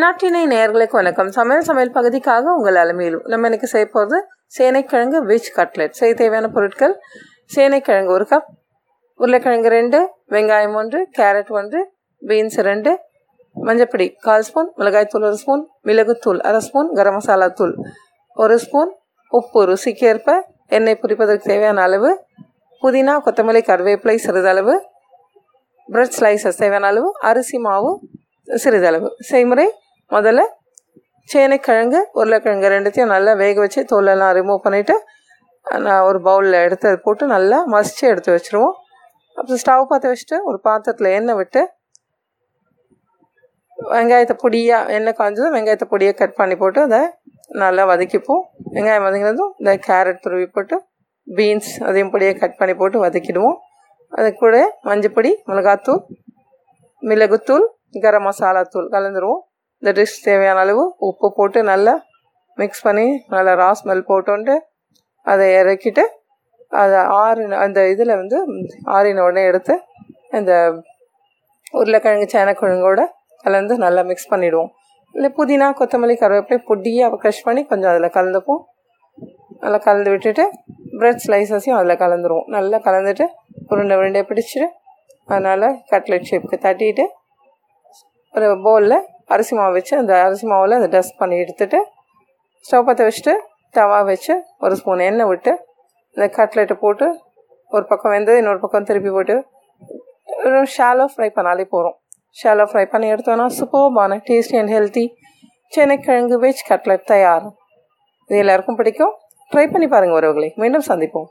நாட்டினை நேர்களுக்கு வணக்கம். சமையல் சமையல் பகுதிக்காக உங்கள் அலமையிலும் நம்ம இன்னைக்கு செய்ய போகிறது சேனைக்கிழங்கு வெஜ் கட்லெட். செய்ய தேவையான பொருட்கள் சேனைக்கிழங்கு ஒரு கப் உருளைக்கிழங்கு ரெண்டு வெங்காயம் ஒன்று கேரட் ஒன்று பீன்ஸ் ரெண்டு மஞ்சப்பொடி கால் ஸ்பூன் மிளகாய்த்தூள் ஒரு ஸ்பூன் மிளகுத்தூள் அரை ஸ்பூன் கரம் மசாலா தூள் ஒரு ஸ்பூன் உப்பு ருசிக்கேற்ப எண்ணெய் பொரிப்பதற்கு தேவையான அளவு புதினா கொத்தமல்லி கருவேப்பிலை சிறிதளவு பிரெட் ஸ்லைசஸ் தேவையான அளவு அரிசி மாவு சிறிதளவு. செய்முறை முதல்ல சேனைக்கிழங்கு உருளைக்கிழங்கு ரெண்டுத்தையும் நல்லா வேக வச்சு தோலெல்லாம் ரிமூவ் பண்ணிவிட்டு நான் ஒரு பவுலில் எடுத்து அதை போட்டு நல்லா மசித்து எடுத்து வச்சுருவோம். அப்புறம் ஸ்டவ் பார்த்து வச்சுட்டு ஒரு பாத்திரத்தில் எண்ணெய் விட்டு வெங்காயத்தை பொடியாக எண்ணெய் காய்ஞ்சதும் வெங்காயத்தை பொடியாக கட் பண்ணி போட்டு அதை நல்லா வதக்கிப்போம். வெங்காயம் வதங்கினதும் இந்த கேரட் துருவி போட்டு பீன்ஸ் அதையும் பொடியாக கட் பண்ணி போட்டு வதக்கிடுவோம். அது கூட மஞ்சப்பொடி மிளகாத்தூள் மிளகுத்தூள் கரம் மசாலா தூள் கலந்துருவோம். இந்த டிஷ் தேவையான அளவு உப்பு போட்டு நல்லா மிக்ஸ் பண்ணி நல்லா ரா ஸ்மெல் போட்டோன்ட்டு அதை இறக்கிட்டு அதை ஆறின அந்த இதில் வந்து ஆறின உடனே எடுத்து இந்த உருளைக்கிழங்கு சேனக்கிழங்கோட கலந்து நல்லா மிக்ஸ் பண்ணிவிடுவோம் இல்லை புதினா கொத்தமல்லி கருவேப்பிலை பொடியாக க்ரஷ் பண்ணி கொஞ்சம் அதில் கலந்துப்போம். நல்லா கலந்து விட்டுட்டு ப்ரெட் ஸ்லைசஸையும் அதில் கலந்துருவோம். நல்லா கலந்துட்டு உருண்டை உருண்டையை பிடிச்சிட்டு அதனால் கட்லெட் ஷேப்புக்கு தட்டிட்டு ஒரு பவுலில் அரிசி மாவு வச்சு அந்த அரிசி மாவில் அந்த டஸ்ட் பண்ணி எடுத்துட்டு ஸ்டவ் பற்ற வச்சுட்டு தவா வச்சு ஒரு ஸ்பூன் எண்ணெய் விட்டு இந்த கட்லெட்டை போட்டு ஒரு பக்கம் வெந்தது இன்னொரு பக்கம் திருப்பி போட்டு ஒரு ஷாலோ ஃப்ரை பண்ணாலே போகிறோம் ஷாலோ ஃப்ரை பண்ணி எடுத்தோன்னா சூப்பர்பான டேஸ்டி அண்ட் ஹெல்த்தி சென்னைக்கிழங்கு வெஜ் கட்லெட் தயார். இது எல்லாருக்கும் பிடிக்கும். ட்ரை பண்ணி பாருங்கள் உறவுகளை. மீண்டும் சந்திப்போம்.